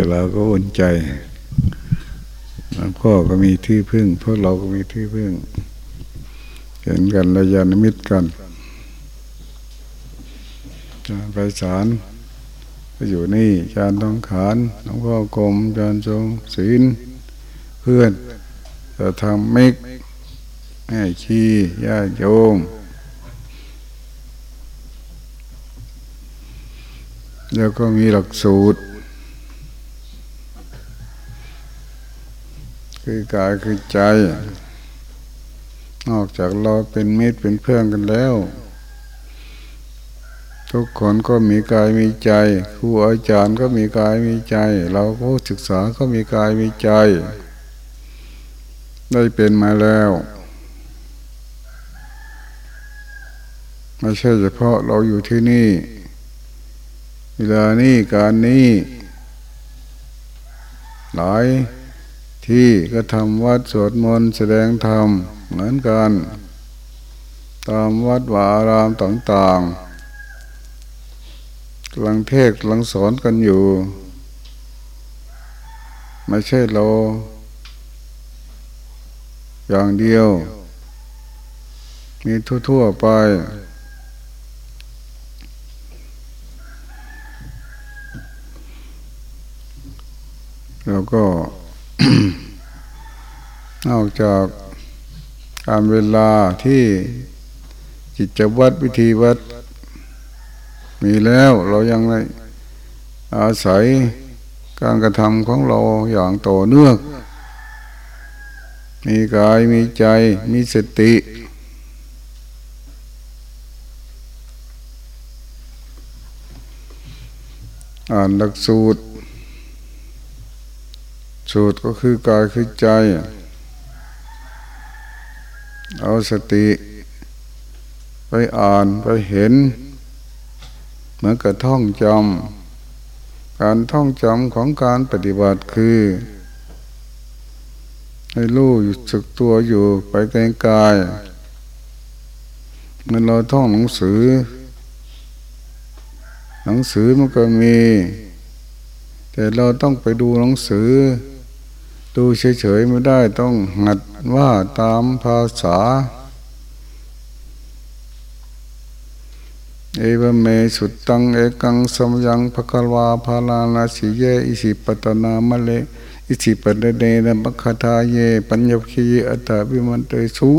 แต่เราก็อุ่นใจพ่อก็มีที่พึ่งพวกเราก็มีที่พึ่ง เห็นกันระยะนิมิตกันการไปสารก็อยู่นี่จานต้องขานหลวงพ่อกรมจานทรงศีลเพื่อนจะทำมิกแม่ชีญาโยม แล้วก็มีหลักสูตร คือกายคือใจ นอกจากเราเป็นมิตรเป็นเพื่อนกันแล้ว ทุกคนก็มีกายมีใจ ครูอาจารย์ก็มีกายมีใจ เราผู้ศึกษาก็มีกายมีใจ ได้เป็นมาแล้วไม่ใช่เฉพาะเราอยู่ที่นี่ เวลานี้การนี้หลาย ที่ก็ทำวัดสวดมนต์แสดงธรรมเหมือนกัน ตามวัดวาอารามต่างๆกำลังเทศกำลังสอนกันอยู่ ไม่ใช่เราอย่างเดียว มีทั่วๆไปแล้วก็ นอกจากการเวลาที่จิตจะวัดวิธีวัด มีแล้วเรายังไงอาศัยการกระทำของเราอย่างต่อเนื่อง มีกายมีใจมีสติ อ่านหลักสูตร สูตรก็คือกายคือใจ เอาสติ ไปอ่านไปเห็น เหมือนกับท่องจำการท่องจำของการปฏิบัติคือ ให้รู้สึกตัวอยู่ไปไกลๆเมื่อเราท่องหนังสือ หนังสือมันก็มี แต่เราต้องไปดูหนังสือ ดูเฉยๆไม่ได้ต้องหัดว่าตามภาษา เอวเมสุดตังเอกังสมยังภควาภาลานาสีเยอิสิปตนามะเลอิสิปเดเนนะมคทาเย ปัญญคีอัตตวิมันเตสุ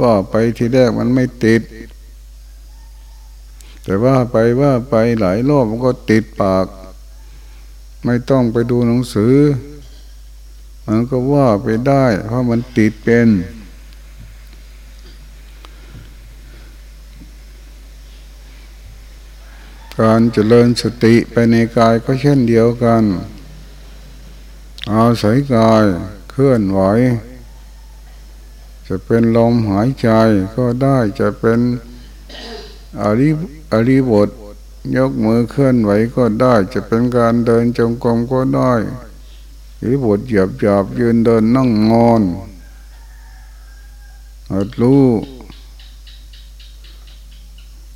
ว่าไปทีแรกมันไม่ติด แต่ว่าไปว่าไปหลายรอบมันก็ติดปาก ไม่ต้องไปดูหนังสือ มันก็ว่าไปได้ เพราะมันติดเป็น การเจริญสติไปในกายก็เช่นเดียวกัน อาศัยกายเคลื่อนไหว จะเป็นลมหายใจก็ได้จะเป็นอริอริบท ยกมือเคลื่อนไหวก็ได้ จะเป็นการเดินจงกรมก็ได้ หรือบทเหยียบหยาบยืนเดินนั่งงอนอดรู้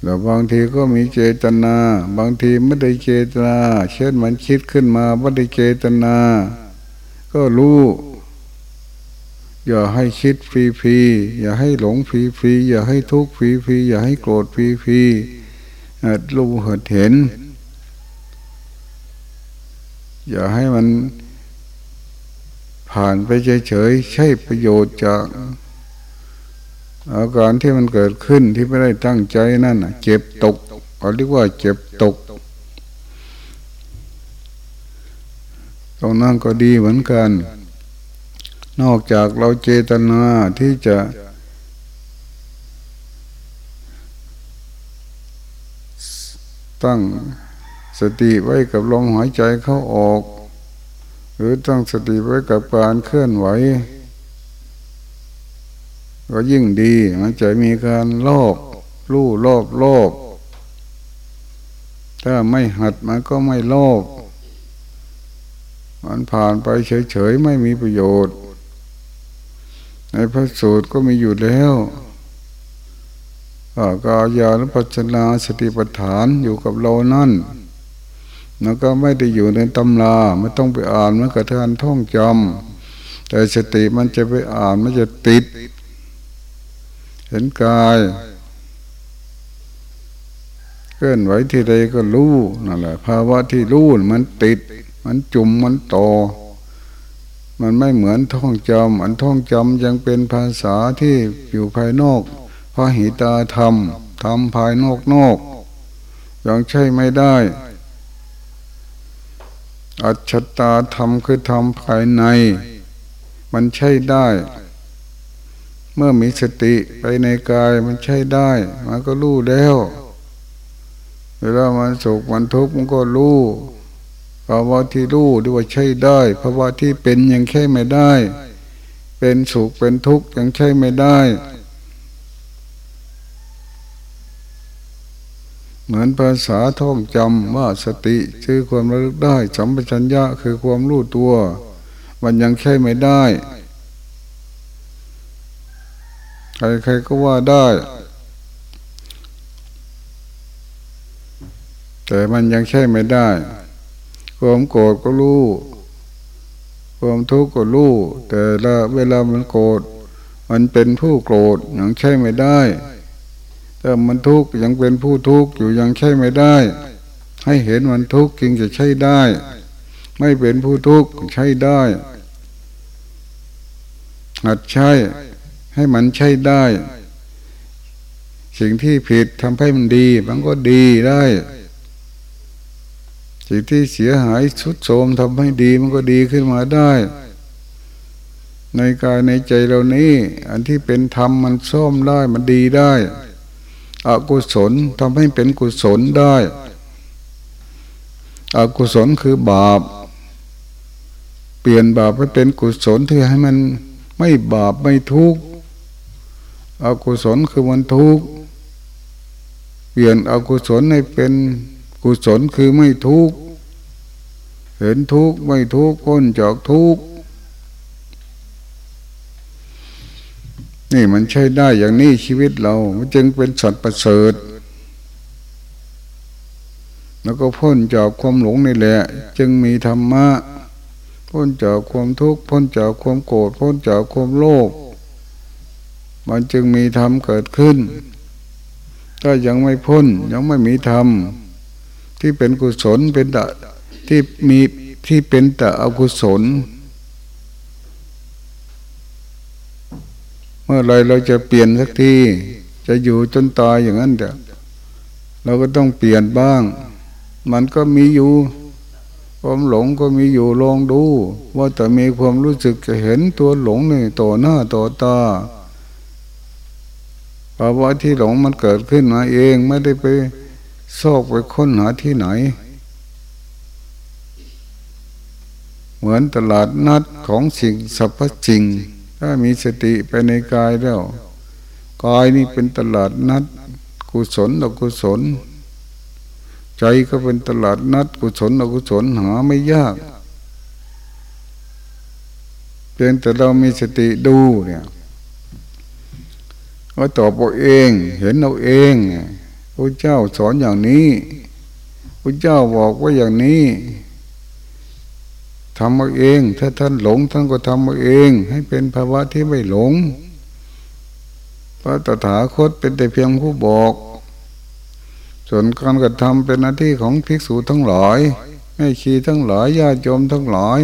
แล้วบางทีก็มีเจตนา บางทีไม่ได้เจตนา เช่นมันคิดขึ้นมาไม่ได้เจตนา ก็รู้อย่าให้คิดฟรีๆอย่าให้หลงฟรีๆอย่าให้ทุกข์ฟรีๆอย่าให้โกรธฟรีๆรู้เห็น อย่าให้มัน ผ่านไปเฉยๆใช่ประโยชน์จาก อาการที่มันเกิดขึ้นที่ไม่ได้ตั้งใจนั่นเจ็บตกเขาเรียกว่าเจ็บตก ตรงนั้นก็ดีเหมือนกัน นอกจากเราเจตนาที่จะตั้งสติไว้กับลมหายใจเข้าออก หรือตั้งสติไว้กับการเคลื่อนไหว ก็ยิ่งดีมันจะมีการโลภรู้โลภโลภถ้าไม่หัดมันก็ไม่โลภมันผ่านไปเฉยๆไม่มีประโยชน์ ในพระสูตรก็มีอยู่แล้วกายานุปัจนาสติปัฏฐานอยู่กับเรานั่น แล้วก็ไม่ได้อยู่ในตำราไม่ต้องไปอ่านมันกระเทือนท่องจำแต่สติมันจะไปอ่านมันจะติด เห็นกายเคลื่อนไหวที่ใดก็รู้นั่นแหละภาวะที่รู้มันติด มันจุ่มมันโตมันไม่เหมือนท่องจำอันท่องจำยังเป็นภาษาที่อยู่ภายนอกพระหิตาธรรมทำภายนอกนอกยังใช่ไม่ได้ อัจฉตาธรรมคือทำภายใน มันใช่ได้ เมื่อมีสติไปในกายมันใช่ได้ มันก็รู้แล้วเวลามันสุขมันทุกข์มันก็รู้ภาวะที่รู้ด้วยใช่ได้ภาวะที่เป็นยังใช่ไม่ได้ เป็นสุขเป็นทุกข์ยังใช่ไม่ได้ เหมือนภาษาท่องจำว่าสติคือความระลึกได้สัมปชัญญะคือความรู้ตัว มันยังใช่ไม่ได้ ใครๆก็ว่าได้ แต่มันยังใช่ไม่ได้ ความโกรธก็รู้ ความทุกข์ก็รู้แต่ละเวลามันโกรธมันเป็นผู้โกรธยังใช่ไม่ได้ แต่มันทุกข์ยังเป็นผู้ทุกข์อยู่ยังใช่ไม่ได้ ให้เห็นมันทุกข์จึงจะใช่ได้ ไม่เป็นผู้ทุกข์ใช่ได้หัดใช่ให้มันใช่ได้ สิ่งที่ผิดทำให้มันดี มันก็ดีได้ สิ่งที่เสียหายชุดโทมทำให้ดีมันก็ดีขึ้นมาได้ ในกายในใจเรานี้ อันที่เป็นธรรมมันซ่อมได้มันดีได้ อกุศลทำให้เป็นกุศลได้ อกุศลคือบาป เปลี่ยนบาปให้เป็นกุศลที่ให้มันไม่บาปไม่ทุกข์อกุศลคือมันทุกข์เปลี่ยนอกุศลให้เป็นกุศลคือไม่ทุกข์เห็นทุกข์ไม่ทุกข์พ้นจากทุกข์ นี่มันใช่ได้อย่างนี้ชีวิตเรา มันจึงเป็นสัตว์ประเสริฐ แล้วก็พ้นจากความหลงนี่แหละ จึงมีธรรมะ พ้นจากความทุกข์ พ้นจากความโกรธ พ้นจากความโลภ มันจึงมีธรรมเกิดขึ้น ถ้ายังไม่พ้นยังไม่มีธรรม ที่เป็นกุศลเป็นดะที่มีที่เป็นแต่อกุศล เมื่อไรเราจะเปลี่ยนสักทีจะอยู่จนตายอย่างนั้นเดี๋ยวเราก็ต้องเปลี่ยนบ้าง มันก็มีอยู่ความหลงก็มีอยู่ลองดู ว่าแต่มีความรู้สึกจะเห็นตัวหลงนี่ต่อหน้าต่อตาภาวะที่หลงมันเกิดขึ้นมาเองไม่ได้ไปซอกไปค้นหาที่ไหน เหมือนตลาดนัดของสิ่งสรรพสิ่ง ถ้ามีสติไปในกายแล้วกายนี่เป็นตลาดนัด กุศลอกุศล ใจก็เป็นตลาดนัด กุศลอกุศลหาไม่ยากเพียงแต่เรามีสติดูเนี่ยก็ตอบเอาเองเห็นเอาเองพระเจ้าสอนอย่างนี้พระเจ้าบอกว่าอย่างนี้ ทำมาเอง ถ้าท่านหลงท่านก็ทำมาเอง ให้เป็นภาวะที่ไม่หลง พระตถาคตเป็นแต่เพียงผู้บอก ส่วนการกระทำเป็นหน้าที่ของภิกษุทั้งหลายให้ชีทั้งหลายญาติโยมทั้งหลาย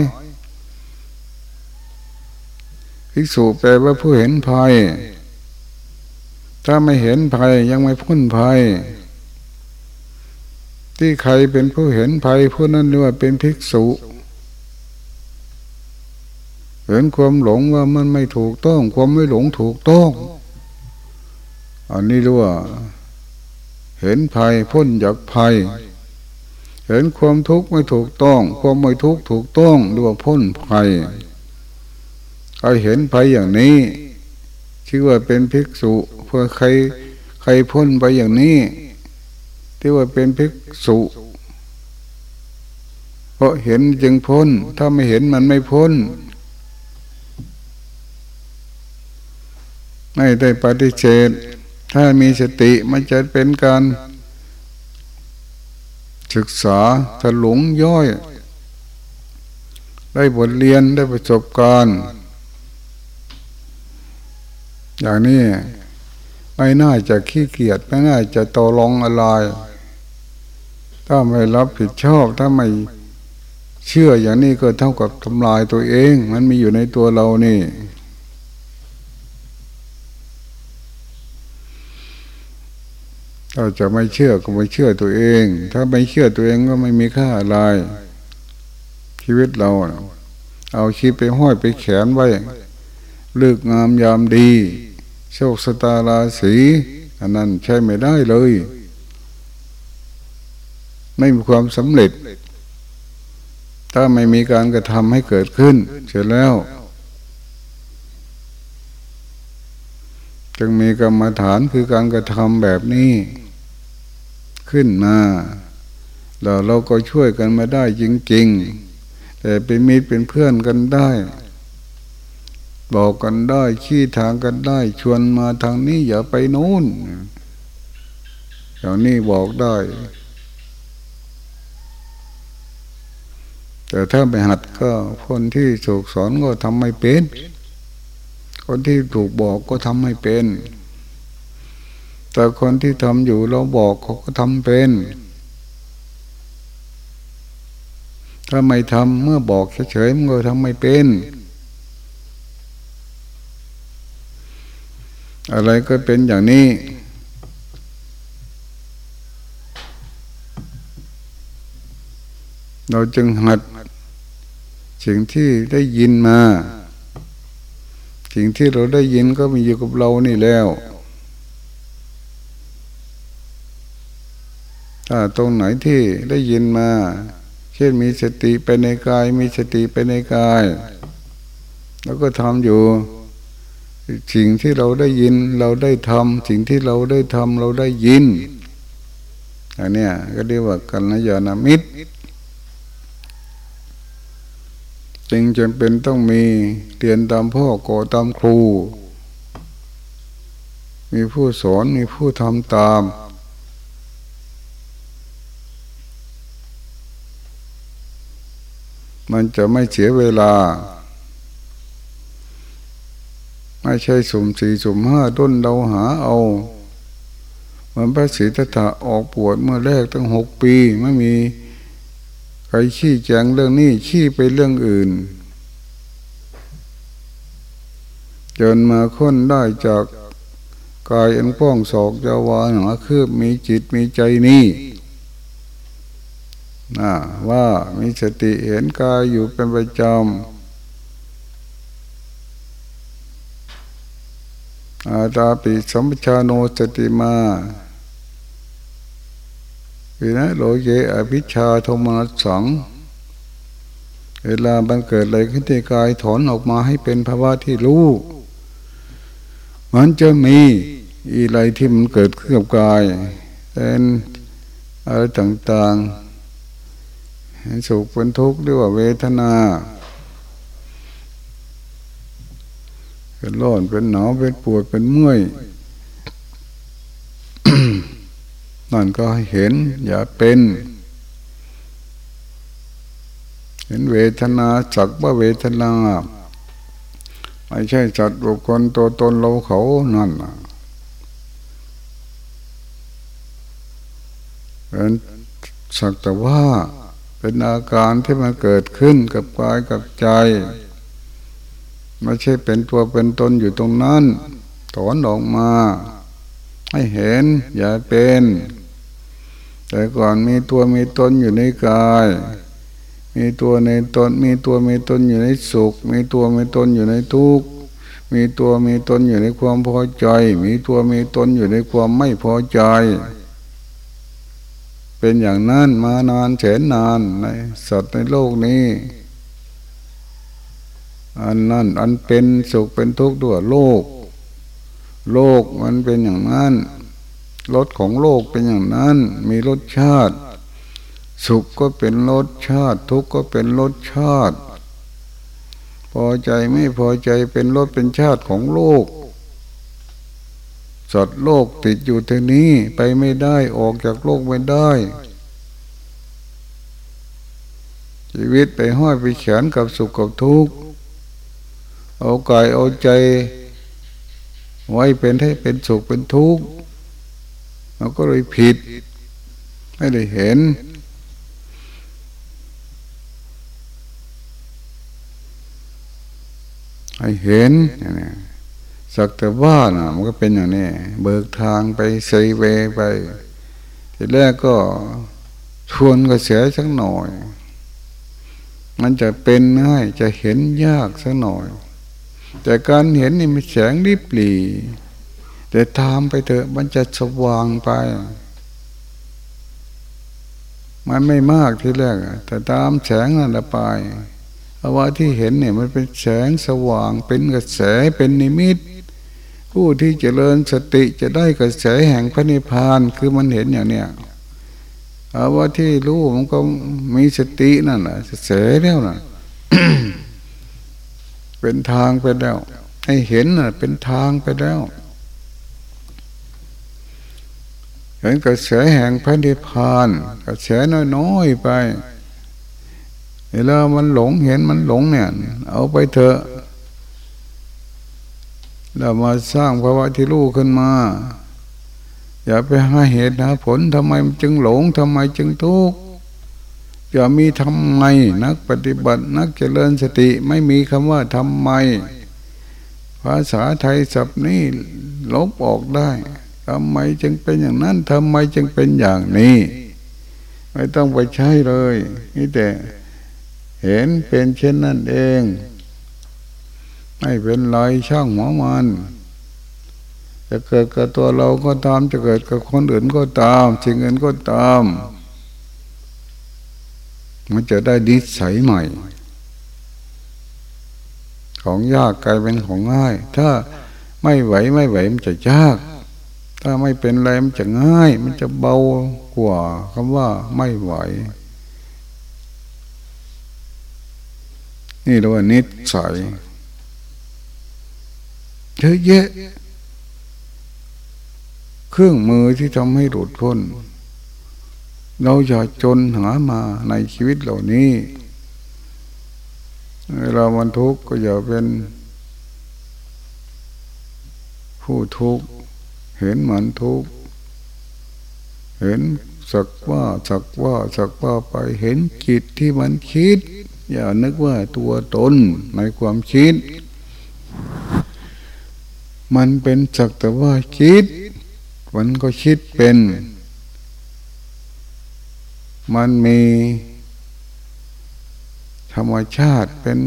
ภิกษุแปลว่าผู้เห็นภัย ถ้าไม่เห็นภัยยังไม่พ้นภัย ที่ใครเป็นผู้เห็นภัยผู้นั้นเรียกว่าเป็นภิกษุ เห็นความหลงว่ามันไม่ถูกต้อง ความไม่หลงถูกต้อง อันนี้รียกว่า เห็นภัยพ้นจากภัย เห็นความทุกข์ไม่ถูกต้อง ความไม่ทุกข์ถูกต้องรียกว่าพ้นภัยใครเห็นภัยอย่างนี้ชื่อว่าเป็นภิกษุเพื่อใครใครพ้นไปอย่างนี้ที่ว่าเป็นภิกษุเพราะเห็นจึงพ้น ถ้าไม่เห็นมันไม่พ้น ไม่ได้ปฏิเสธถ้ามีสติมันจะเป็นการ ศึกษาถลุงย่อย ได้บทเรียนได้ประสบการณ์ อย่างนี้ไม่น่าจะขี้เกียจไม่น่าจะตอรองอะไร ถ้าไม่รับผิดชอบถ้าไม่เชื่ออย่างนี้ก็เท่ากับทำลายตัวเอง มันมีอยู่ในตัวเรานี่ ถ้าจะไม่เชื่อก็ไม่เชื่อตัวเอง ถ้าไม่เชื่อตัวเองก็ไม่มีค่าอะไร ชีวิตเรา เอาชีพไปห้อยไปแขนไว้เลือกงามยามดี โชคสตาราศีอันนั้นใช่ไม่ได้เลย ไม่มีความสำเร็จ ถ้าไม่มีการกระทำให้เกิดขึ้น เสร็จแล้ว จึงมีกรรมฐานคือการกระทำแบบนี้ ขึ้นมาแล้วเราก็ช่วยกันมาได้จริงๆ แต่เป็นมิตรเป็นเพื่อนกันได้ บอกกันได้ขี้ทางกันได้ ชวนมาทางนี้อย่าไปโน้นอย่างนี้บอกได้ แต่ถ้าไปหัดก็คนที่ถูกสอนก็ทำไม่เป็น คนที่ถูกบอกก็ทำไม่เป็น แต่คนที่ทำอยู่เราบอกเขาก็ทำเป็น ถ้าไม่ทำเมื่อบอกเฉยๆมันก็ทำไม่เป็น อะไรก็เป็นอย่างนี้เราจึงหัดสิ่งที่ได้ยินมา สิ่งที่เราได้ยินก็มีอยู่กับเรานี่แล้ว ถ้าตรงไหนที่ได้ยินมาเช่นมีสติไปในกาย มีสติไปในกาย แล้วก็ทำอยู่ สิ่งที่เราได้ยินเราได้ทำสิ่งที่เราได้ทำเราได้ยินอันนี้ก็เรียกว่ากัลยาณมิตรจึงจำเป็นต้องมีเรียนตามพ่อโกตามครู มีผู้สอนมีผู้ทำตาม มันจะไม่เสียเวลา ไม่ใช่สุ่มสี่สุ่มห้าต้นเราหาเอาเหมือนพระศรีตถะออกปวดเมื่อแรกตั้งหกปีไม่มีใครขี้แจงเรื่องนี้ขี้ไปเรื่องอื่น จนมาค้นได้จากกายอันป้องศอกจาวาหนาคืบมีจิตมีใจนี้ ว่ามีสติเห็นกายอยู่เป็นประจำอาตาปิสัมปชาโนสติมาวินะโลเยอภิชาโทมนัสสัง เวลาบังเกิดอะไรขึ้นที่กายถอนออกมาให้เป็นภาวะที่รู้มันจะมีอะไรที่มันเกิดขึ้นกับกายเป็นอะไรต่างๆ สุขเป็นทุกข์เรียกว่าเวทนา เป็นร้อนเป็นหนาวเป็นปวดเป็นเมื่อยนั่นก็เห็น อย่าเป็น เห็นเวทนาจักว่าเวทนาไม่ใช่จัดบุคคลตัวตนเราเขานั่นเป็นสักแต่ว่า เป็นอาการที่มันเกิดขึ้นกับกายกับใจ ไม่ใช่เป็นตัวเป็นตนอยู่ตรงนั้นถอนออกมา ให้เห็นอย่าเป็น แต่ก่อนมีตัวมีตนอยู่ในกาย มีตัวในตน มีตัวมีตนอยู่ในสุข มีตัวมีตนอยู่ในทุกข์มีตัวมีตนอยู่ในความพอใจ มีตัวมีตนอยู่ในความไม่พอใจ เป็นอย่างนั้นมานานแสนนานในสัตว์ในโลกนี้ อันนั้นอันเป็นสุขเป็นทุกข์ด้วยโลก โลกมันเป็นอย่างนั้นรสของโลกเป็นอย่างนั้น มีรสชาติ สุขก็เป็นรสชาติ ทุกข์ก็เป็นรสชาติ พอใจไม่พอใจเป็นรสเป็นชาติของโลก สัตว์โลกติดอยู่ที่นี้ไปไม่ได้ออกจากโลกไม่ได้ ชีวิตไปห้อยไปเขียนกับสุขกับทุกข์เอากายเอาใจ ไว้เป็นให้เป็นสุขเป็นทุกข์เราก็เลยผิด ไม่ได้เห็นให้เห็น สักแต่ว่านะมันก็เป็นอย่างนี้ เบิกทางไปไซเวไป ทีแรกก็ชวนกระแสสักหน่อย มันจะเป็นง่ายจะเห็นยากสักหน่อย แต่การเห็นนี่มันแสงริบหลีแต่ตามไปเถอะมันจะสว่างไป มันไม่มากทีแรกแต่ตามแสงนั่นละไปเพราว่าที่เห็นเนี่ยมันเป็นแสงสว่างเป็นกระแสเป็นนิมิต ผู้ที่จเจริญสติจะได้กระแสแห่งพระนิพพานคือมันเห็นอย่างเนี้ยเอาว่าที่รู้มันก็มีสตินั่นแหละเสแล้วนะเป็นทางไปแล้ว ให้เห็นน่ะ เป็นทางไปแล้วเห็นกระแสแห่งพระนิพพานกระแสน้อยๆไปเวลามันหลงเห็นมันหลงเนี่ย เอาไปเถอะ เรามาสร้างภาวะที่รู้ขึ้นมา อย่าไปหาเหตุหาผลทำไมจึงหลงทำไมจึงทุกข์อย่ามีทำไมนักปฏิบัตินักเจริญสติไม่มีคำว่าทำไม ภาษาไทยศัพท์นี้ลบออกได้ทำไมจึงเป็นอย่างนั้นทำไมจึงเป็นอย่างนี้ ไม่ต้องไปใช้เลยนี่แต่เห็นเป็นเช่นนั้นเอง ไม่เป็นไรช่างหัวมันจะเกิดกับตัวเราก็ตาม จะเกิดกับคนอื่นก็ตามสิ่งอื่นก็ตาม มันจะได้ดิสัยใหม่ ของยากกลายเป็นของง่าย ถ้าไม่ไหวไม่ไหวมันจะยาก ถ้าไม่เป็นไรมันจะง่าย มันจะเบากว่าคำว่าไม่ไหว นี่เรียกว่านิสัย เยอะแยะ เครื่องมือที่ทำให้หลุดพ้น เราอย่าจนหามาในชีวิตเหล่านี้เวลามันทุกข์ก็อย่าเป็น ผู้ทุกข์เห็นมันทุกข์เห็นสักว่าสักว่าสักว่าไปเห็นจิตที่มันคิด อย่านึกว่าตัวตนในความคิด มันเป็นสักแต่ว่าคิด มันก็คิดเป็น มันมีธรรมชาติเป็น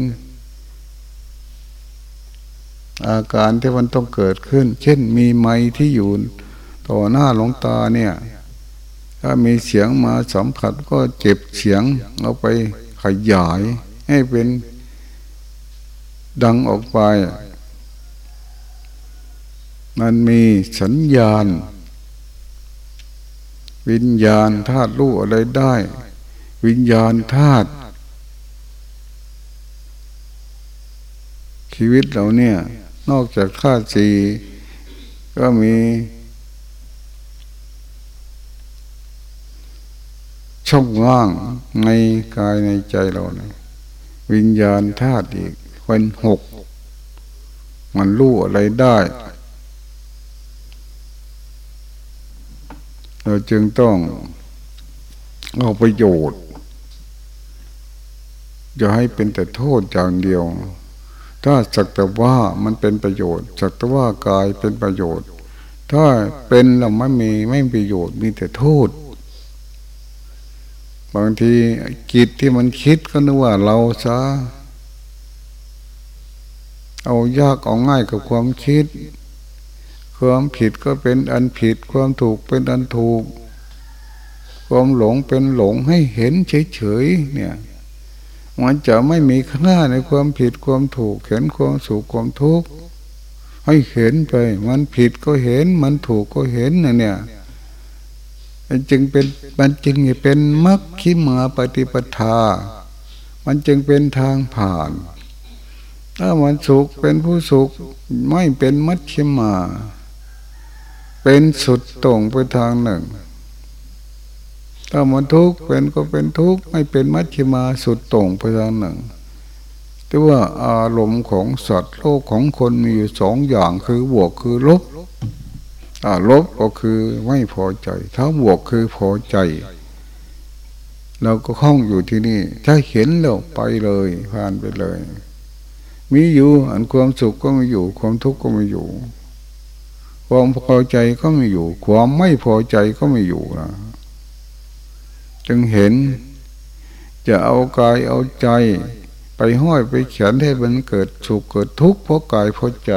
อาการที่มันต้องเกิดขึ้น เช่นมีไม้ที่อยู่ต่อหน้าหลวงตาเนี่ย ถ้ามีเสียงมาสัมผัสก็เจ็บเสียงเอาไปขยายให้เป็นดังออกไป มันมีสัญญาณ วิญญาณธาตุรู้อะไรได้ วิญญาณธาตุชีวิตเราเนี่ย นอกจากธาตุสีก็มีช่องว่างในกายในใจเราเนี่ยวิญญาณธาตุอีกเป็นหก มันรู้อะไรได้ เราจึงต้องเอาประโยชน์อย่าให้เป็นแต่โทษอย่างเดียว ถ้าสักแต่ว่ามันเป็นประโยชน์สักแต่ว่ากายเป็นประโยชน์ ถ้าเป็นเราไม่มีไม่มีประโยชน์มีแต่โทษ บางทีกิจที่มันคิดก็นึกว่าเราซะเอายากเอาง่ายกับความคิด ความผิดก็เป็นอันผิด ความถูกเป็นอันถูก ความหลงเป็นหลงให้เห็นเฉยๆเนี่ยมันจะไม่มีค่าในความผิดความถูกเห็นความสุขความทุกข์ให้เห็นไป มันผิดก็เห็น มันถูกก็เห็นนะเนี่ยมันจึงเป็นมันจึงเป็นมรรคขีมาปฏิปทา มันจึงเป็นทางผ่าน ถ้ามันสุขเป็นผู้สุขไม่เป็นมัชชิมา เป็นสุดตรงไปทางหนึ่ง ถ้ามันทุกข์เป็นก็เป็นทุกข์ไม่เป็นมัชฌิมาสุดตรงไปทางหนึ่งแต่ว่าอารมณ์ของสัตว์โลกของคนมีอยู่สองอย่างคือบวกคือลบอ่าลบก็คือไม่พอใจ ถ้าบวกคือพอใจ เราก็คล้องอยู่ที่นี่ ถ้าเห็นแล้วไปเลย ผ่านไปเลย มีอยู่อันความสุขก็มีอยู่ ความทุกข์ก็มีอยู่ ความพอใจก็ไมีอยู่ ความไม่พอใจก็ไมีอยู่นะจึงเห็น จะเอากายเอาใจ ไปห้อยไปเขียนให้มันเกิดสุขเกิดทุกข์เพราะกายเพราะใจ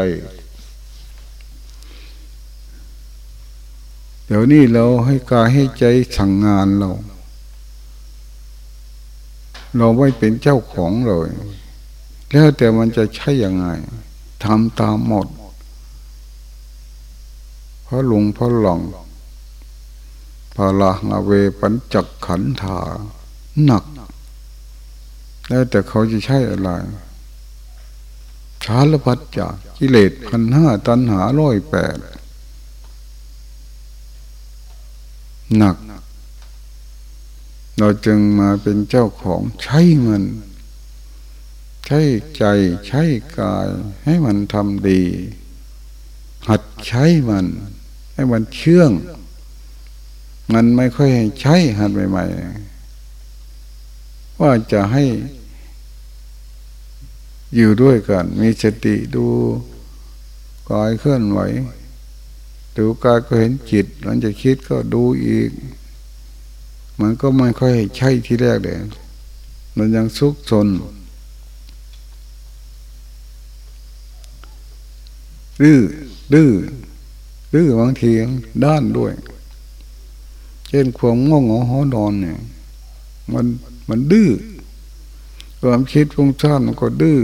เดี๋ยวนี้เราให้กายให้ใจสั่งงานเรา เราไม่เป็นเจ้าของเลย แล้วแต่มันจะใช่ยังไงทำตามหมด พระหลงพระหลงพาลาาเวปัญจักขันธาหนัก แล้วแต่เขาจะใช่อะไรชาลพัดจากกิเลสพันห้าตันหาร้อยแปดหนัก เราจึงมาเป็นเจ้าของใช้มัน ใช้ใจใช้กายให้มันทำดี หัดใช้มัน ให้มันเชื่อง มันไม่ค่อยใช้หัดใหม่ๆ ว่าจะให้อยู่ด้วยกัน มีสติดูกายเคลื่อนไหวดูกายก็เห็นจิตมันจะคิดก็ดูอีก มันก็ไม่ค่อยใช่ที่แรกเลยมันยังซุกซนดื้อดื้อ ดื้อบางทีด้านด้วย เช่นความง่วงเหงาหอนอนเนี่ย มันมันดื้อความคิดฟุ้งซ่านมันก็ดื้อ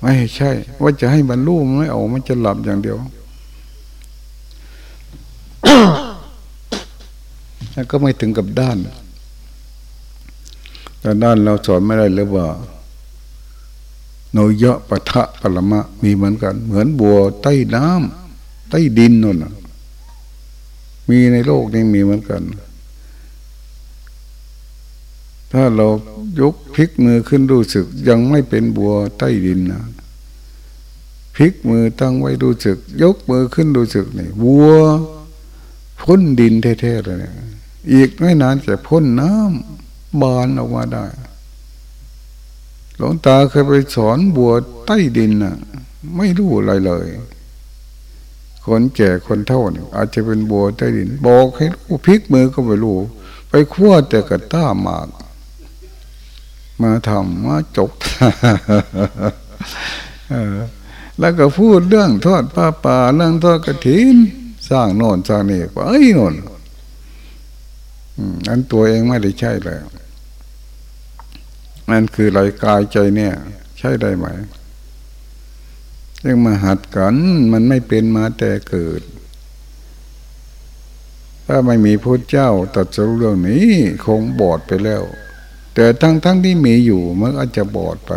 ไม่ใช่ ว่าจะให้บรรลุมันไม่ออกมันจะหลับอย่างเดียวแล้วก็ไม่ถึงกับด้าน แต่ด้านเราสอนไม่ได้เลยว่า โนยะปะทะปรมะมีเหมือนกัน เหมือนบัวใต้น้ำใต้ดินนั่นมีในโลกนี้มีเหมือนกัน ถ้าเรายกพลิกมือขึ้นรู้สึก ยังไม่เป็นบัวใต้ดินนะพลิกมือตั้งไว้รู้สึก ยกมือขึ้นรู้สึกนี่บัวพ้นดินแท้ๆเลยเนี่ยอีกไม่นานจะพ้นน้ำบานออกมาได้ หลวงตาเคยไปสอนบัวใต้ดินน่ะ ไม่รู้อะไรเลย คนแก่คนเท่านี่อาจจะเป็นบัวใต้ดิน บอกให้รู้พลิกมือก็ไม่รู้ ไปขั้วแต่กระต้ามาก มาทำมาจกแล้วก็พูดเรื่องทอดผ้าป่าเรื่องทอดกระถินสร้างโน่นสร้างนี่ไปโน่นอันตัวเองไม่ได้ใช่เลย นั่นคือรายกายใจเนี่ย ใช่ได้ไหมยังมาหัดกันมันไม่เป็นมาแต่เกิด ถ้าไม่มีพระเจ้าตัดสู้เรื่องนี้คงบอดไปแล้ว แต่ทั้งทั้งที่มีอยู่มันอาจจะบอดไป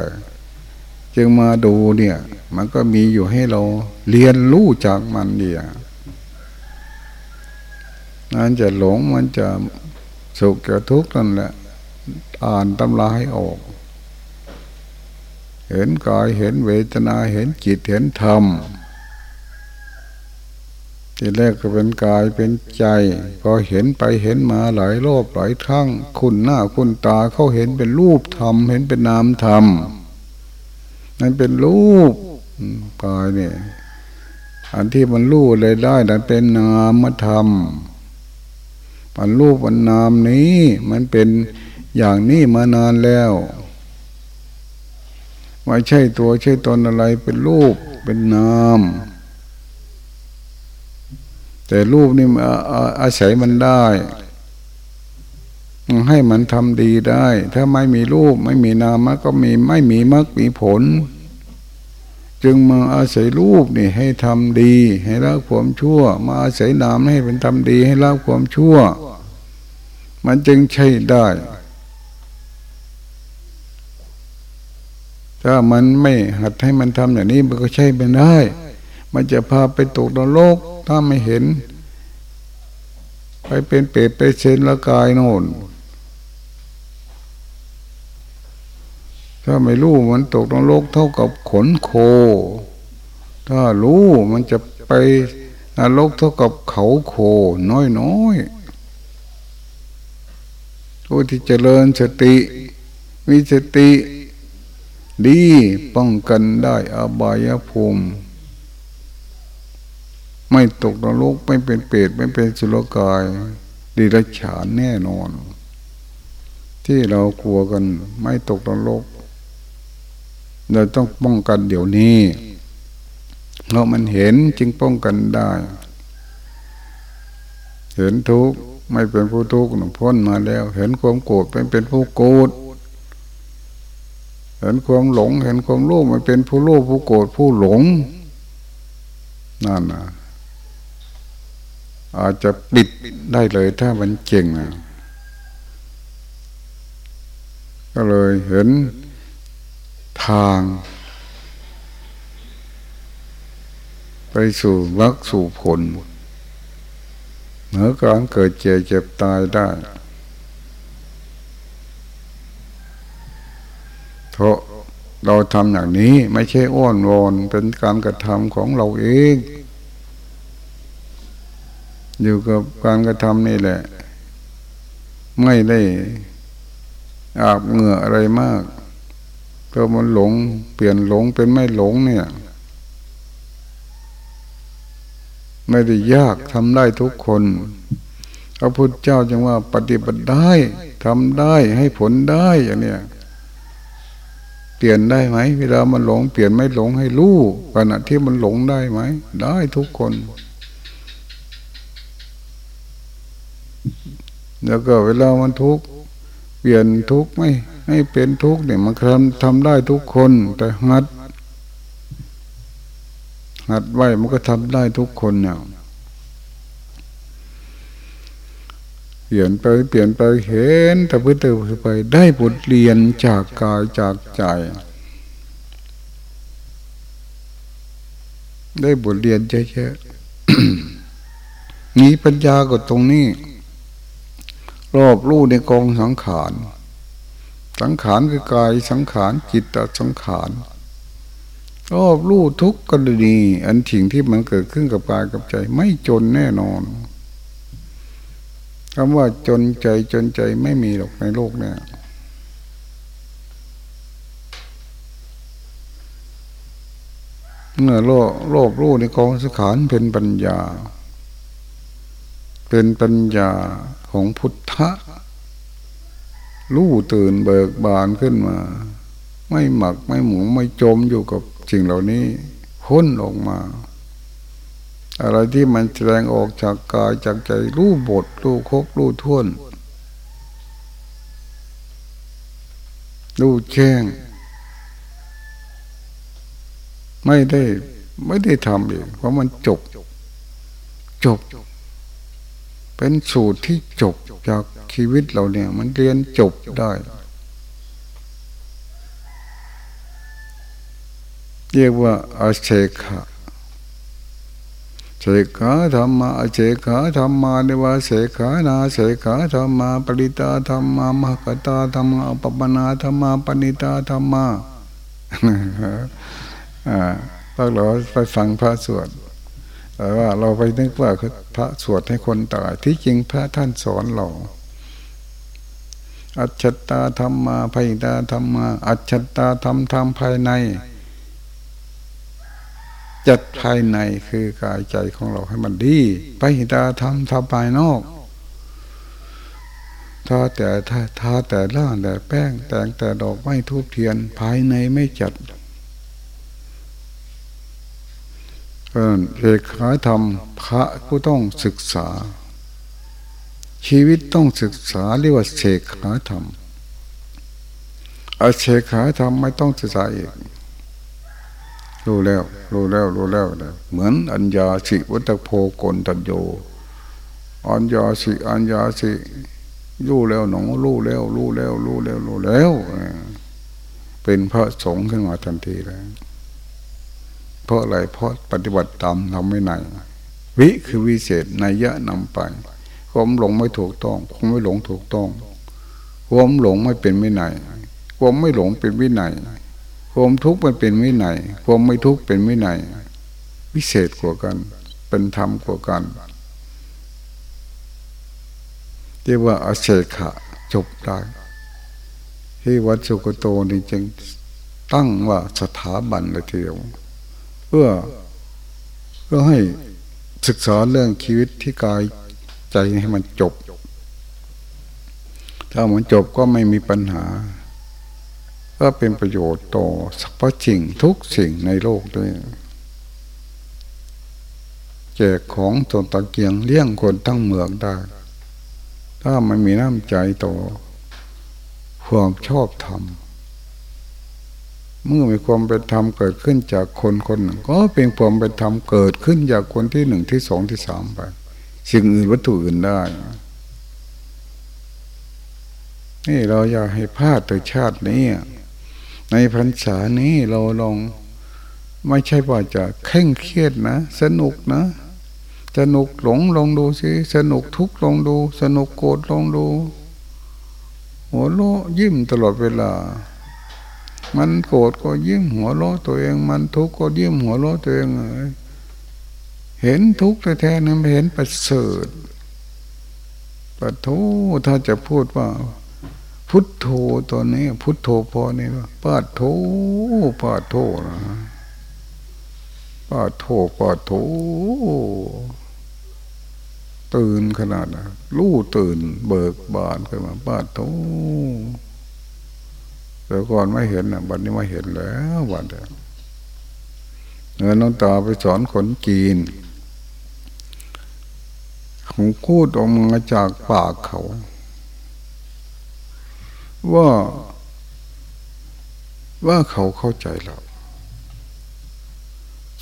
จึงมาดูเนี่ย มันก็มีอยู่ให้เราเรียนรู้จากมันเดียมันจะหลงมันจะสุขจะทุกข์นั่นแหละ อ่านตำราให้ออก เห็นกายเห็นเวทนาเห็นจิตเห็นธรรมทีแรกก็เป็นกายเป็นใจ พอเห็นไปเห็นมาหลายรอบหลายครั้งคุณหน้าคุณตาเขาเห็นเป็นรูปธรรม เห็นเป็นนามธรรมนั่นเป็นรูปกายเนี่ยอันที่มันรูปเลยได้นั่นเป็นนามธรรมมันรูปมันนามนี้ มันเป็น อย่างนี้มานานแล้วไม่ใช่ตัวใช่ตนอะไรเป็นรูปเป็นนามแต่รูปนี่อาศัยมันได้ ให้มันทำดีได้ ถ้าไม่มีรูปไม่มีนามมันก็มีไม่มีมรรคมีผล จึงมาอาศัยรูปนี่ให้ทำดี ให้ละความชั่ว มาอาศัยนามให้เป็นทำดีให้ละความชั่ว มันจึงใช่ได้ ถ้ามันไม่หัดให้มันทำอย่างนี้มันก็ใช่ไม่ได้ มันจะพาไปตกนรกถ้าไม่เห็น ไปเป็นเปรตไปเชนละกายโน่นถ้าไม่รู้มันตกนรกเท่ากับขนโค ถ้ารู้มันจะไปนรกเท่ากับเขาโคน้อยน้อยผู้ที่เจริญสติ มีสติ ดีป้องกันได้อบายภูมิ ไม่ตกนรกไม่เป็นเปรตไม่เป็นสุรกายดีรัฉานแน่นอน ที่เรากลัวกัน ไม่ตกนรกเราต้องป้องกันเดี๋ยวนี้เพราะมันเห็นจึงป้องกันได้ เห็นทุกข์ไม่เป็นผู้ทุกข์พ้นมาแล้ว เห็นความโกรธเป็นเป็นผู้โกรธ เห็นความหลง เห็นความโลภมันเป็นผู้โลภผู้โกรธผู้หลงนั่นนะอาจจะปิดได้เลยถ้ามันเก่งนะก็เลยเห็นทาง ไปสู่มรรคสู่ผลเหนือการเกิดเจ็บเจ็บตายได้ เพราะเราทำอย่างนี้ไม่ใช่อ้อนวอนเป็นการกระทำของเราเอง อยู่กับการกระทำนี่แหละ ไม่ได้อาบเหงื่ออะไรมากก็มันหลง เปลี่ยนหลงเป็นไม่หลงเนี่ย ไม่ได้ยากทำได้ทุกคนพระพุทธเจ้าจึงว่าปฏิบัติได้ทำได้ให้ผลได้อย่างเนี้ย เปลี่ยนได้ไหม เวลามันหลง เปลี่ยนไม่หลงให้รู้ขณะที่มันหลงได้ไหม ได้ทุกคน แล้วก็เวลามันทุกข์เปลี่ยนทุกข์ไม่ให้เป็นทุกข์เนี่ยมันทำทำได้ทุกคน แต่หัดหัดไว้มันก็ทำได้ทุกคนเนี่ย เปลี่ยนไปเปลี่ยนไปเห็นแต่พื้นเติไปได้บทเรียนจากกายจากใจ ได้บทเรียนเยอะๆมีปัญญาก็ตรงนี้ รอบรู้ในกองสังขารสังขารคือกายสังขารจิตตสังขารรอบรู้ทุกกรณีอันถิ่งที่มันเกิดขึ้นกับกายกับใจ ไม่จนแน่นอน คำว่าจนใจจนใจไม่มีหรอกในโลกเนี่ยเมื่อโลกโลกรู้ในกองสังขารเป็นปัญญา เป็นปัญญาของพุทธะรู้ตื่นเบิกบานขึ้นมา ไม่หมักไม่หมูไม่จมอยู่กับสิ่งเหล่านี้พ้นออกมา อะไรที่มันแสดงออกจากกายจากใจรู้บทรู้ครบรู้ท่วนรู้แจ้ง ไม่ได้ไม่ได้ทำเองเพราะมันจบ จบ เป็นสูตรที่จบจากชีวิตเราเนี่ย มันเรียนจบได้เรียกว่าอาเชคะ เสขาธรรมะเชขาธรรมาเรียกว่าเสขานาเสขาธรรมาปริตาธรรมามหกตาธรรมาปปนาธรรมาปณิตาธรรมาอ่าพวกเราไปฟังพระสวดแต่ว่าเราไปนึกว่าพระสวดให้คนตายที่จริงพระท่านสอนเราอัจฉตาธรรมาภัยตาธรรมาอัจฉตาธรรมธรรมภายใน จัดภายในคือกายใจของเราให้มันดีไปตาทำทำภายนอกถ้าแต่ทาแต่ล่าแต่แป้ง แต่งแต่ดอกไม้ทูบเทียนภายในไม่จัดเออเอกขาธรรมพระก็ต้องศึกษา ชีวิตต้องศึกษาเรียกว่าเสกขาธรรมอาเสกขาธรรมไม่ต้องศึกษาอีก รู้แล้ว รู้แล้ว รู้แล้วเหมือนอัญญาสิวัตโพกนตัญโย อัญญาสิ อัญญาสิ รู้แล้วหนอรู้แล้ว รู้แล้ว รู้แล้ว รู้แล้ว เป็นพระสงฆ์ขึ้นมาทันทีแล้ว เพราะอะไร เพราะปฏิบัติตามทำไม่ไหน วิคือวิเศษนัยยะนำไปความหลงไม่ถูกต้องความไม่หลงถูกต้องความหลงไม่เป็นวินัยความไม่หลงเป็นวินัย ความทุกข์มันเป็นวินัยความไม่ทุกข์เป็นวินัยวิเศษกว่ากัน เป็นธรรมกว่ากันเรียกว่าอาเสขะจบได้ที่วัดสุกโตนี่จึงตั้งว่าสถาบันเลยทีเดียวเพื่อเพื่อให้ศึกษาเรื่องชีวิตที่กายใจให้มันจบ ถ้ามันจบก็ไม่มีปัญหา ก็เป็นประโยชน์ต่อสรรพสิ่งทุกสิ่งในโลกด้วยแจกของตนตะเกียงเลี้ยงคนทั้งเมืองได้ ถ้ามันมีน้ำใจต่อความชอบธรรมเมื่อมีความเป็นธรรมเกิดขึ้นจากคนคนหนึ่ง ก็เป็นความเป็นธรรมเกิดขึ้นจากคนที่หนึ่งที่สองที่สามไปสิ่งอื่นวัตถุอื่นได้ นี่เราอยากให้พลาดแต่ชาตินี้ ในพรรษานี้เราลองไม่ใช่ว่าจะเข่งเครียดนะ สนุกนะ สนุกหลงลองดูสิสนุกทุกลองดู สนุกโกรธลองดูหัวโลยิ้มตลอดเวลา มันโกรธก็ยิ้มหัวโลตัวเอง มันทุกข์ก็ยิ้มหัวโลตัวเองเห็นทุกข์แท้ๆนั้นเห็นประเสริฐประโทถ้าจะพูดว่า พุทโธตัวนี้ พุทโธพอนี่ว่าปาโทปาโทนะปาโทปาโทตื่นขนาดนะรู้ตื่น เบิกบานขึ้นมาปาโทแต่ก่อนไม่เห็นนะบัดนี้มาเห็นแล้วบัดเดียวเงินน้องตาไปสอนคนจีนหูพูดออกมาจากปากเขา ว่า ว่าเขาเข้าใจเรา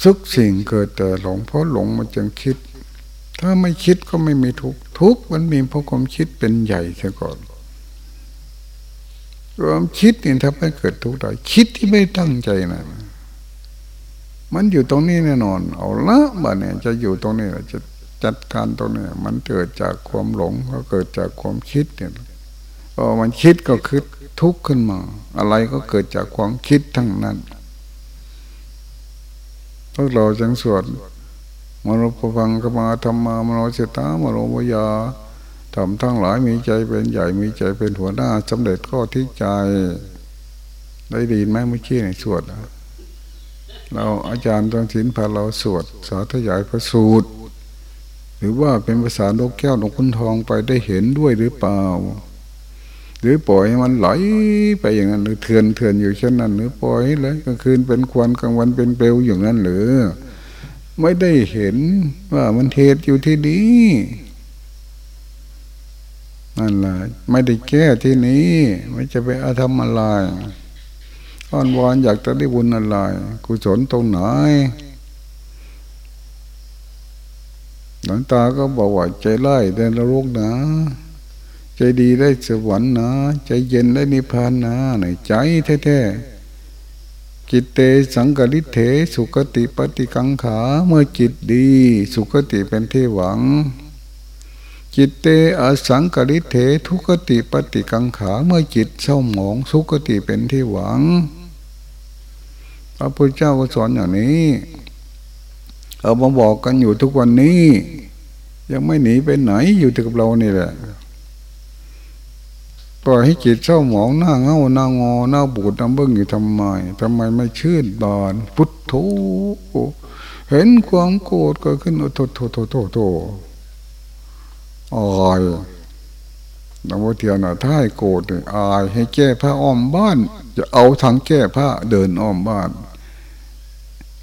ทุกสิ่งเกิดแต่หลงเพราะหลงมันจึงคิด ถ้าไม่คิดก็ไม่มีทุกทุกมันมีเพราะความคิดเป็นใหญ่เสียก่อนความคิดนี่ทำให้เกิดทุกข์ได้คิดที่ไม่ตั้งใจนะมันอยู่ตรงนี้แน่นอน เอาละบ้านเนี่ยจะอยู่ตรงนี้จะจัดการตรงนี้มันเกิดจากความหลงก็เกิดจากความคิดเนี่ย พอมันคิดก็คือทุกข์ขึ้นมา อะไรก็เกิดจากความคิดทั้งนั้นพวกเราจังสวดมโนปพังกมาธรรมามโนเสตามโนวิยาทำทั้งหลายมีใจเป็นใหญ่มีใจเป็นหัวหน้าสำเร็จก็ที่ใจ ได้ดีไหมเมื่อกี้ในสวดเราอาจารย์ต้องศินพาเราสวด สาธยายพระสูตร หรือว่าเป็นภาษานกแก้วนกคุณทองไปได้เห็นด้วยหรือเปล่า หรือปล่อยมันไหลไปอย่างนั้น หรือเถื่อนเถื่อนอยู่เช่นนั้น หรือปล่อยเลยกลางคืนเป็นควันกลางวันเป็นเปลวอย่างนั้นหรือ ไม่ได้เห็นว่ามันเหตุอยู่ที่นี้นั่นแหละไม่ได้แก้ที่นี้ ไม่จะไปอาธรรมอะไรอ้อนวอนอยากจะได้บุญอะไรกุศลตรงไหนหลวงตาก็บอกว่าใจไล่ได้นรกนะ ใจดีได้สวรรค์นะ ใจเย็นได้นิพพานนะในใจแท้ๆจิตเตสังกริเถสุกติปฏิกังขาเมื่อจิตดี สุกติเป็นที่หวัง จิตเตอสังกริเถทุกติปฏิกังขาเมื่อจิตเศร้าหมอง สุกติเป็นที่หวังพระพุทธเจ้าก็สอนอย่างนี้ เอามาบอกกันอยู่ทุกวันนี้ ยังไม่หนีไปไหนอยู่กับเรานี่แหละ ปล่อยให้จิตเศร้าหมองหน้าเงาหน้างอหน้าบูดน้ำเบิ้งอยู่ทำไมทำไมไม่ชื่นบานพุทโธเห็นความโกรธเกิดขึ้นโทโทโทโทโทอายนวเทียนถ้าให้โกรธอายให้แก้ผ้าอ้อมบ้าน จะเอาทางแก้ผ้าเดินอ้อมบ้าน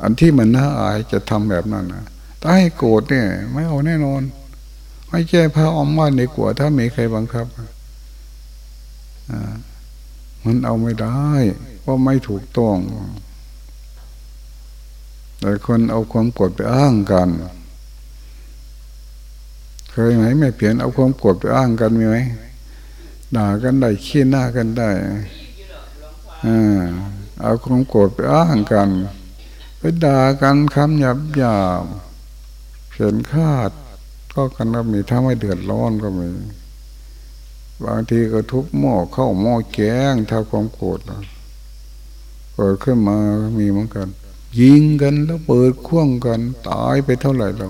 อันที่มันน่าอายจะทำแบบนั้นนะถ้าให้โกรธเนี่ย ไม่เอาแน่นอน ให้แก้ผ้าอ้อมบ้านในกว่าถ้ามีใครบังคับอ่า มันเอาไม่ได้เพราะไม่ถูกต้องแต่คนเอาความโกรธไปอ้างกัน เคยไหมไม่เปลี่ยนเอาความโกรธไปอ้างกันมีไหมด่ากันได้ขี้หน้ากันได้อ่าเอาความโกรธไปอ้างกันไปด่ากันคำหยาบหยาบเขียนคาด ก็กันก็มีถ้าไม่เดือดร้อนก็มี บางทีก็ทุบหม้อเข้าหม้อแกงถ้าความโกรธเปิดขึ้นมามีเหมือนกัน ยิงกันแล้วเปิดข่วงกัน ตายไปเท่าไหร่เรา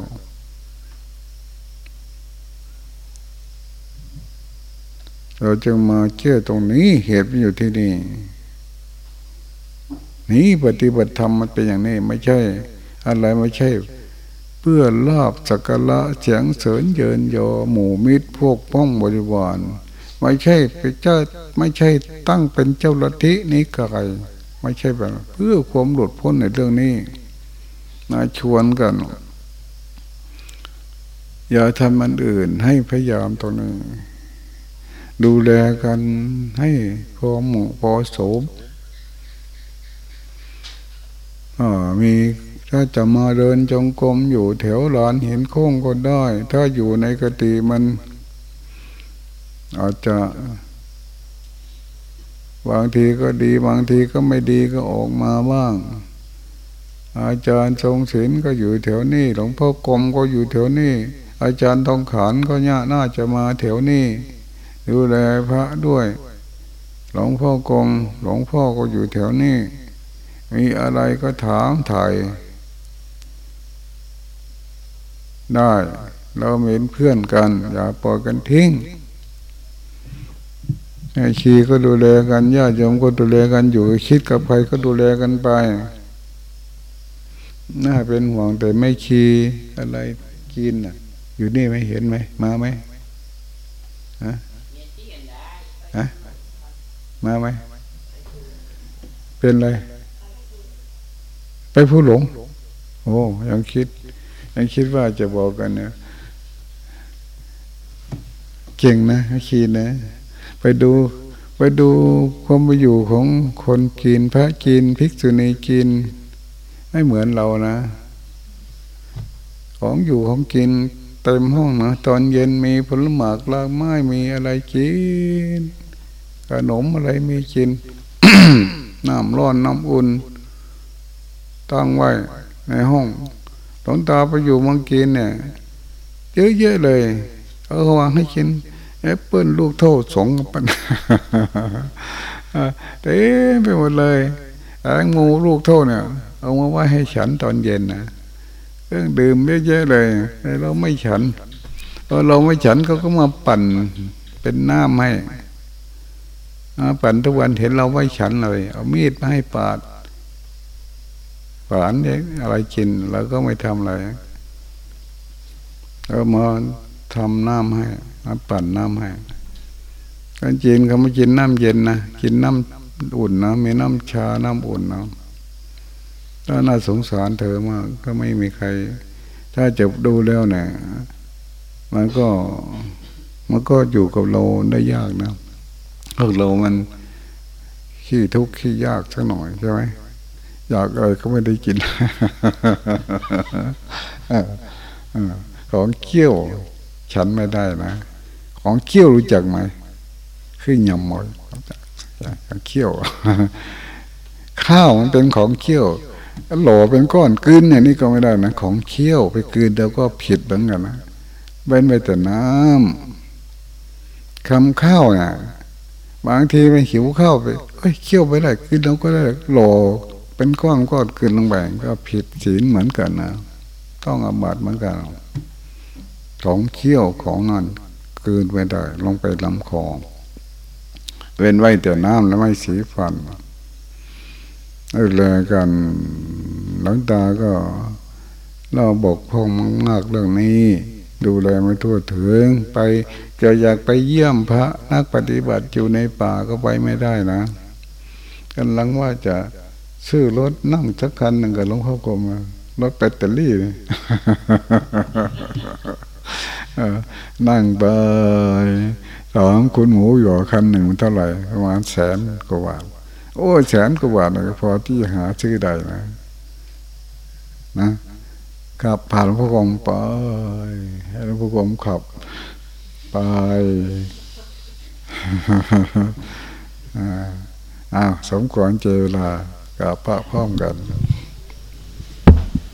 เราจึงมาเชื่อตรงนี้เหตุมันอยู่ที่นี่นี่ปฏิบัติธรรมมันเป็นอย่างนี้ ไม่ใช่ อะไรไม่ใช่ เพื่อลาบสักการะเสียงเสริญเยินยอหมู่มิตรพวกป้องบริวาร ไม่ใช่เป็นเจ้าไม่ใช่ตั้งเป็นเจ้าลัทธินี้กายไม่ใช่แบบเพื่อความหลุดพ้นในเรื่องนี้มาชวนกัน อย่าทำมันอื่นให้พยายามตรงนี้ดูแลกันให้พอหมู่พอสมมีถ้าจะมาเดินจงกรมอยู่แถวหลานเห็นโค้งก็ได้ ถ้าอยู่ในกติมัน อาจจะบางทีก็ดีบางทีก็ไม่ดีก็ออกมาบ้าง อาจารย์ทรงศิลก็อยู่แถวนี้ หลวงพ่อกรมก็อยู่แถวนี้ อาจารย์ทองขานก็น่าน่าจะมาแถวนี้ ดูแลพระด้วย หลวงพ่อกงหลวงพ่อก็อยู่แถวนี้ มีอะไรก็ถามถ่ายได้ เราเป็นเพื่อนกัน อย่าปล่อยกันทิ้ง ชีก็ดูแลกันญาติโยมก็ดูแลกันอยู่คิดกับใครก็ดูแลกันไปน่าเป็นห่วงแต่ไม่ชีอะไรกินอะ อยู่นี่ไหมเห็นไหมมาไหมฮะฮะมาไหมเป็นไรไปผู้หลง โอ้ยังคิด ยังคิดว่าจะบอกกันเนี่ยเก่งนะคีนนะ ไปดู ไปดูความไปอยู่ของคนกินพระกินภิกษุณีกิน ไม่เหมือนเรานะ ของอยู่ของกินเต็มห้องนะตอนเย็นมีผลหมากลากไม้มีอะไรกินขนมอะไรมีกินน้ำร้อนน้ำอุ่น ตั้งไว้ในห้องหลวงตาไปอยู่มังกินเนี่ยเยอะๆเลย เอาวางให้กิน แอปเปิลลูกโทษสองปันเต็มไปหมดเลยแองงูลูกโทษเนี่ย เอามาไว้ให้ฉันตอนเย็นนะเครื่องดื่มเยอะๆเลยแต่เราไม่ฉันพอเราไม่ฉันเขาก็มาปั่นเป็นน้ำให้ปั่นทุกวันเห็นเราไม่ฉันเลย เอามีดมาให้ปาดฝานเนี่ยอะไรกินเราก็ไม่ทำอะไรเรามาทำน้ำให้ มาปั่นน้ำให้คนจีนเขาไม่กินน้ำเย็นนะกินน้ำอุ่นนะมีน้ำชาน้ำอุ่นนะถ้าน่าสงสารเธอมากก็ไม่มีใคร ถ้าจะดูแล้วเนี่ยมันก็มันก็อยู่กับเราได้ยากนะพวกเรามันขี้ทุกข์ขี้ยากสักหน่อยใช่ไหมอยากอะไรก็ไม่ได้กินของเคี้ยวฉันไม่ได้นะ ของเคี้ยวรู้จักไหมคือยำหมดของเคี้ยว ข้าวมันเป็นของเคี้ยวหล่อเป็นก้อนกืนเนี่ยนี่ก็ไม่ได้นะของเคี้ยวไปกืนเดี๋ยวก็ผิดเหมือนกันนะเว้นไปแต่น้ำคำข้าวเนี่ยบางทีไปหิวข้าวไปเอ้ยเคี้ยวไปได้กินเราก็ได้หล่อเป็นก้อนก้อนกินลงไปก็ผิดศีลเหมือนกันนะต้องอาบัตเหมือนกันของเคี้ยวของนั่น กินไปได้ ลงไปลำคอเว้นไว้แต่น้ำแล้วไม่สีฟันเออเลกันหลังตาก็เราบอกพ่องมากเรื่องนี้ ดูแลไม่ทั่วถึงไปจะอยากไปเยี่ยมพระนักปฏิบัติอยู่ในป่าก็ไปไม่ได้นะกันหลังว่าจะซื้อรถนั่งสักคันหนึ่งกับหลวงพ่อกรมรถแบตเตอรี่ นั่งไปถามคุณหมูอยู่คันหนึ่งเท่าไหร่ประมาณแสนกว่าบาทโอ้แสนกว่าบาทเลยพอที่หาซื้อได้นะนะขับผ่านพระกรมไปให้พระกรมขับไปอ้าวสมควรเจเวลากับพระพร้อมกัน